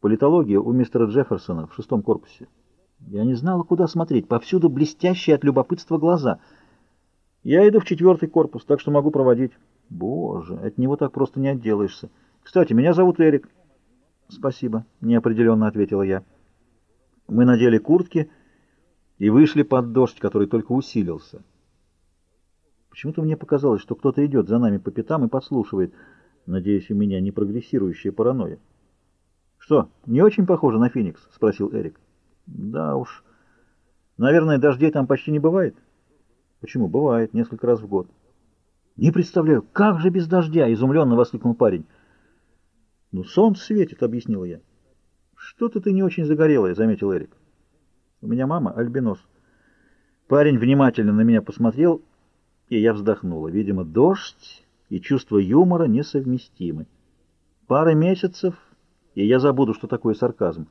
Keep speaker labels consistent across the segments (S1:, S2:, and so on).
S1: Политология у мистера Джефферсона в шестом корпусе. Я не знала, куда смотреть. Повсюду блестящие от любопытства глаза. Я иду в четвертый корпус, так что могу проводить. Боже, от него так просто не отделаешься. Кстати, меня зовут Эрик. Спасибо, неопределенно ответила я. Мы надели куртки и вышли под дождь, который только усилился. Почему-то мне показалось, что кто-то идет за нами по пятам и подслушивает. Надеюсь, у меня не прогрессирующая паранойя. «Что, не очень похоже на Феникс?» — спросил Эрик. «Да уж. Наверное, дождей там почти не бывает?» «Почему? Бывает. Несколько раз в год». «Не представляю, как же без дождя?» — изумленно воскликнул парень. «Ну, солнце светит», — объяснила я. «Что-то ты не очень загорелая», — заметил Эрик. «У меня мама альбинос». Парень внимательно на меня посмотрел, и я вздохнула. Видимо, дождь и чувство юмора несовместимы. Пара месяцев и я забуду, что такое сарказм.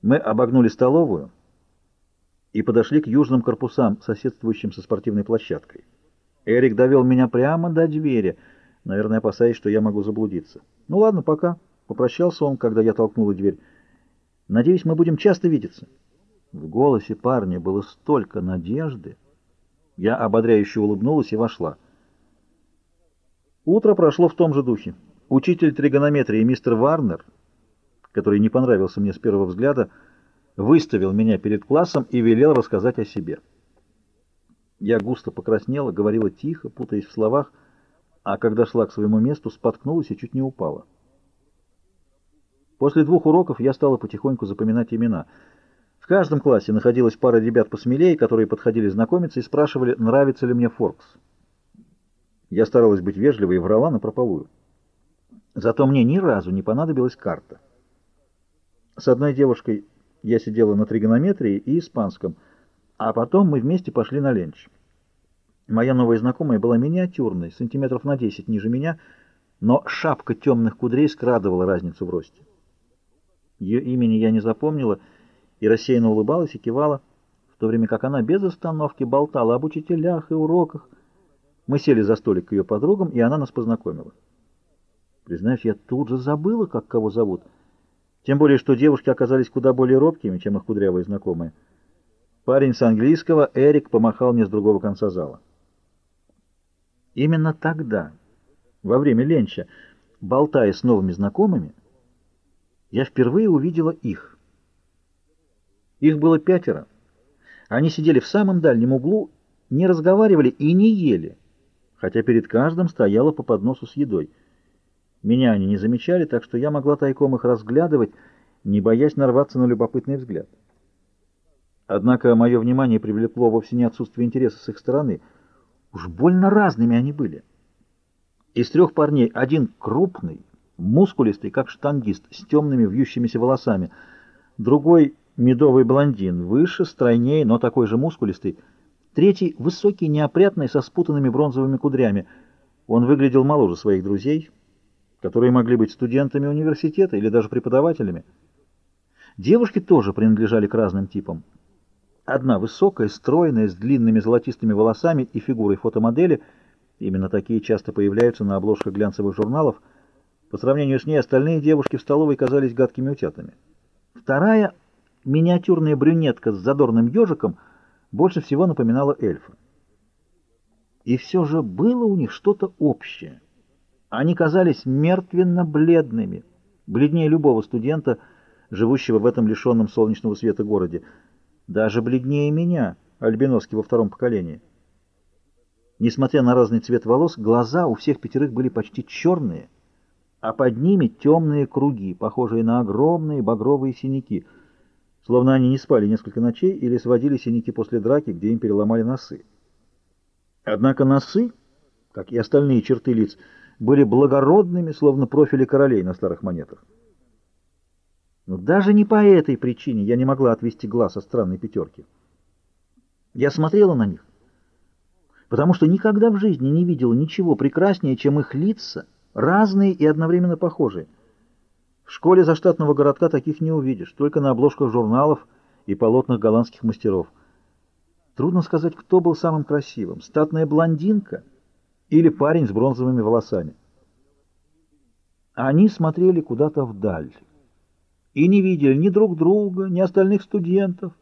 S1: Мы обогнули столовую и подошли к южным корпусам, соседствующим со спортивной площадкой. Эрик довел меня прямо до двери, наверное, опасаясь, что я могу заблудиться. «Ну ладно, пока», — попрощался он, когда я толкнула дверь. «Надеюсь, мы будем часто видеться». В голосе парня было столько надежды. Я ободряюще улыбнулась и вошла. Утро прошло в том же духе. Учитель тригонометрии мистер Варнер, который не понравился мне с первого взгляда, выставил меня перед классом и велел рассказать о себе. Я густо покраснела, говорила тихо, путаясь в словах, а когда шла к своему месту, споткнулась и чуть не упала. После двух уроков я стала потихоньку запоминать имена. В каждом классе находилась пара ребят посмелее, которые подходили знакомиться и спрашивали, нравится ли мне Форкс. Я старалась быть вежливой и врала напропалую. Зато мне ни разу не понадобилась карта. С одной девушкой я сидела на тригонометрии и испанском, а потом мы вместе пошли на ленч. Моя новая знакомая была миниатюрной, сантиметров на 10 ниже меня, но шапка темных кудрей скрадывала разницу в росте. Ее имени я не запомнила и рассеянно улыбалась и кивала, в то время как она без остановки болтала об учителях и уроках. Мы сели за столик к ее подругам, и она нас познакомила. Признаюсь, я тут же забыла, как кого зовут. Тем более, что девушки оказались куда более робкими, чем их кудрявые знакомые. Парень с английского, Эрик, помахал мне с другого конца зала. Именно тогда, во время ленча, болтая с новыми знакомыми, я впервые увидела их. Их было пятеро. Они сидели в самом дальнем углу, не разговаривали и не ели, хотя перед каждым стояла по подносу с едой. Меня они не замечали, так что я могла тайком их разглядывать, не боясь нарваться на любопытный взгляд. Однако мое внимание привлекло вовсе не отсутствие интереса с их стороны. Уж больно разными они были. Из трех парней один крупный, мускулистый, как штангист, с темными вьющимися волосами, другой — медовый блондин, выше, стройнее, но такой же мускулистый, третий — высокий, неопрятный, со спутанными бронзовыми кудрями. Он выглядел моложе своих друзей — которые могли быть студентами университета или даже преподавателями. Девушки тоже принадлежали к разным типам. Одна высокая, стройная, с длинными золотистыми волосами и фигурой фотомодели, именно такие часто появляются на обложках глянцевых журналов, по сравнению с ней остальные девушки в столовой казались гадкими утятами. Вторая, миниатюрная брюнетка с задорным ежиком, больше всего напоминала эльфа. И все же было у них что-то общее. Они казались мертвенно-бледными, бледнее любого студента, живущего в этом лишенном солнечного света городе. Даже бледнее меня, альбиноски во втором поколении. Несмотря на разный цвет волос, глаза у всех пятерых были почти черные, а под ними темные круги, похожие на огромные багровые синяки, словно они не спали несколько ночей или сводили синяки после драки, где им переломали носы. Однако носы, как и остальные черты лиц, были благородными, словно профили королей на старых монетах. Но даже не по этой причине я не могла отвести глаз от странной пятерки. Я смотрела на них, потому что никогда в жизни не видела ничего прекраснее, чем их лица, разные и одновременно похожие. В школе заштатного городка таких не увидишь, только на обложках журналов и полотнах голландских мастеров. Трудно сказать, кто был самым красивым, статная блондинка — или парень с бронзовыми волосами. Они смотрели куда-то вдаль. и не видели ни друг друга, ни остальных студентов.